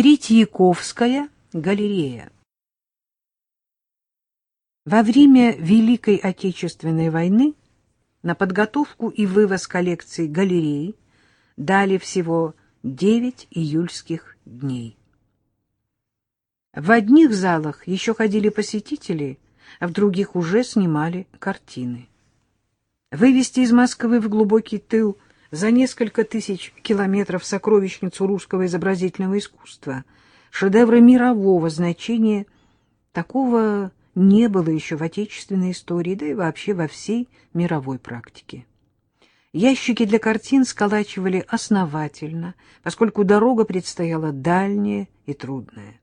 Третьяковская галерея Во время Великой Отечественной войны на подготовку и вывоз коллекций галереи дали всего 9 июльских дней. В одних залах еще ходили посетители, а в других уже снимали картины. Вывести из Москвы в глубокий тыл за несколько тысяч километров сокровищницу русского изобразительного искусства, шедевры мирового значения, такого не было еще в отечественной истории, да и вообще во всей мировой практике. Ящики для картин сколачивали основательно, поскольку дорога предстояла дальняя и трудная.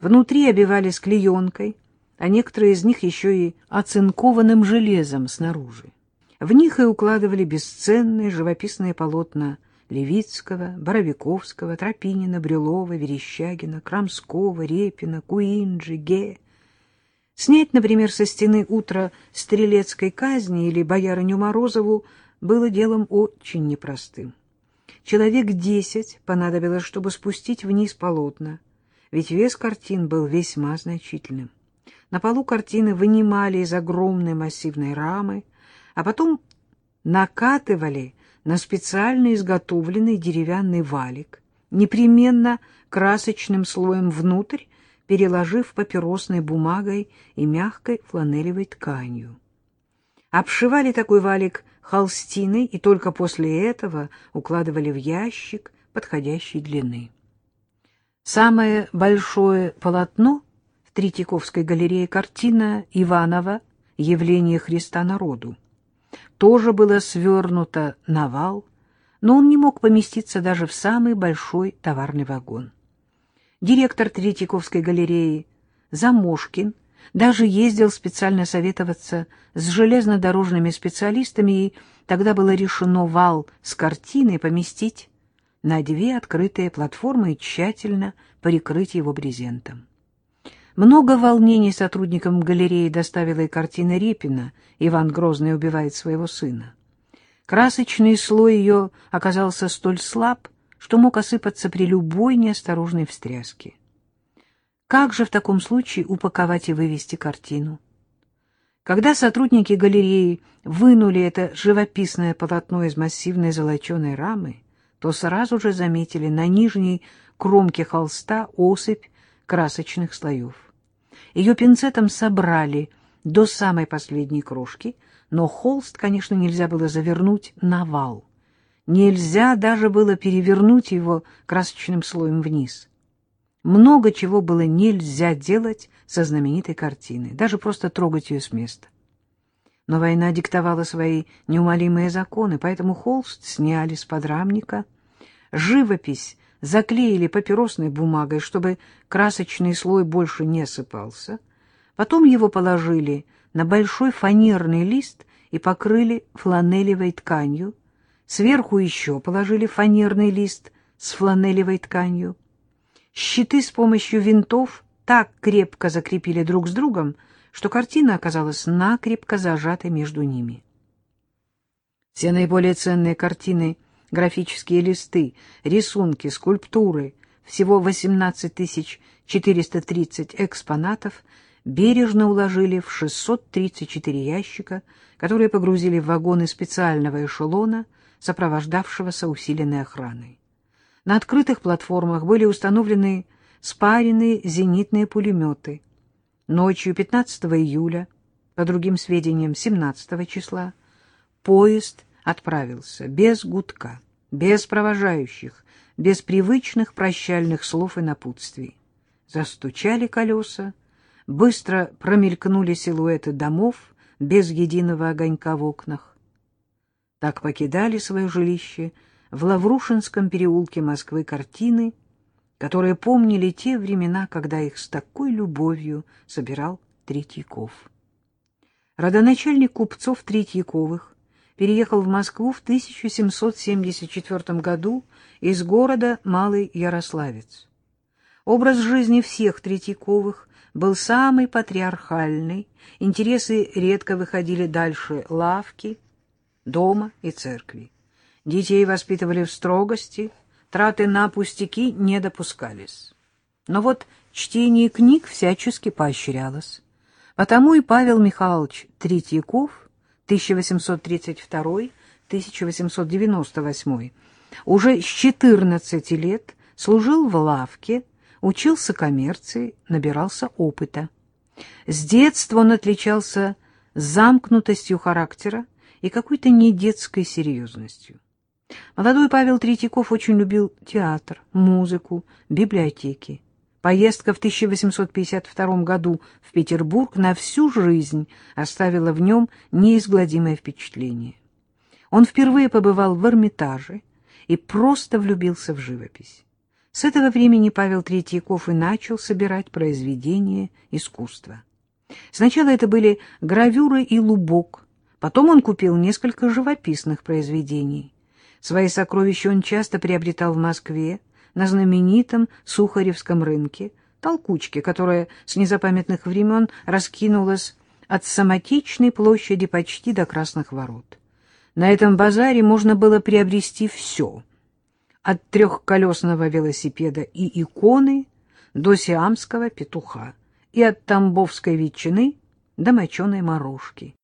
Внутри обивались клеенкой, а некоторые из них еще и оцинкованным железом снаружи. В них и укладывали бесценные живописные полотна Левицкого, Боровиковского, Тропинина, Брюлова, Верещагина, Крамского, Репина, Куинджи, Ге. Снять, например, со стены утро стрелецкой казни или боярыню Морозову было делом очень непростым. Человек десять понадобилось, чтобы спустить вниз полотна, ведь вес картин был весьма значительным. На полу картины вынимали из огромной массивной рамы, а потом накатывали на специально изготовленный деревянный валик, непременно красочным слоем внутрь, переложив папиросной бумагой и мягкой фланелевой тканью. Обшивали такой валик холстиной и только после этого укладывали в ящик подходящей длины. Самое большое полотно в Третьяковской галерее картина Иванова «Явление Христа народу» тоже было свернуто на вал, но он не мог поместиться даже в самый большой товарный вагон. Директор Третьяковской галереи Замошкин даже ездил специально советоваться с железнодорожными специалистами, и тогда было решено вал с картиной поместить на две открытые платформы и тщательно прикрыть его брезентом. Много волнений сотрудникам галереи доставила и картина Репина «Иван Грозный убивает своего сына». Красочный слой ее оказался столь слаб, что мог осыпаться при любой неосторожной встряске. Как же в таком случае упаковать и вывести картину? Когда сотрудники галереи вынули это живописное полотно из массивной золоченой рамы, то сразу же заметили на нижней кромке холста осыпь красочных слоев. Ее пинцетом собрали до самой последней крошки, но холст, конечно, нельзя было завернуть на вал. Нельзя даже было перевернуть его красочным слоем вниз. Много чего было нельзя делать со знаменитой картиной, даже просто трогать ее с места. Но война диктовала свои неумолимые законы, поэтому холст сняли с подрамника, живопись заклеили папиросной бумагой, чтобы красочный слой больше не осыпался. Потом его положили на большой фанерный лист и покрыли фланелевой тканью. Сверху еще положили фанерный лист с фланелевой тканью. Щиты с помощью винтов так крепко закрепили друг с другом, что картина оказалась накрепко зажатой между ними. Все наиболее ценные картины — графические листы, рисунки, скульптуры, всего 18 430 экспонатов бережно уложили в 634 ящика, которые погрузили в вагоны специального эшелона, сопровождавшегося усиленной охраной. На открытых платформах были установлены спаренные зенитные пулеметы. Ночью 15 июля, по другим сведениям 17 числа, поезд отправился без гудка, без провожающих, без привычных прощальных слов и напутствий. Застучали колеса, быстро промелькнули силуэты домов без единого огонька в окнах. Так покидали свое жилище в Лаврушинском переулке Москвы картины, которые помнили те времена, когда их с такой любовью собирал Третьяков. Родоначальник купцов Третьяковых переехал в Москву в 1774 году из города Малый Ярославец. Образ жизни всех Третьяковых был самый патриархальный, интересы редко выходили дальше лавки, дома и церкви. Детей воспитывали в строгости, траты на пустяки не допускались. Но вот чтение книг всячески поощрялось. Потому и Павел Михайлович Третьяков 1832-1898 уже с 14 лет служил в лавке, учился коммерции, набирался опыта. С детства он отличался замкнутостью характера и какой-то недетской серьезностью. Молодой Павел Третьяков очень любил театр, музыку, библиотеки. Поездка в 1852 году в Петербург на всю жизнь оставила в нем неизгладимое впечатление. Он впервые побывал в Эрмитаже и просто влюбился в живопись. С этого времени Павел Третьяков и начал собирать произведения искусства. Сначала это были гравюры и лубок, потом он купил несколько живописных произведений. Свои сокровища он часто приобретал в Москве, на знаменитом Сухаревском рынке, толкучке, которая с незапамятных времен раскинулась от Самотечной площади почти до Красных ворот. На этом базаре можно было приобрести все. От трехколесного велосипеда и иконы до сиамского петуха, и от тамбовской ветчины до моченой морожки.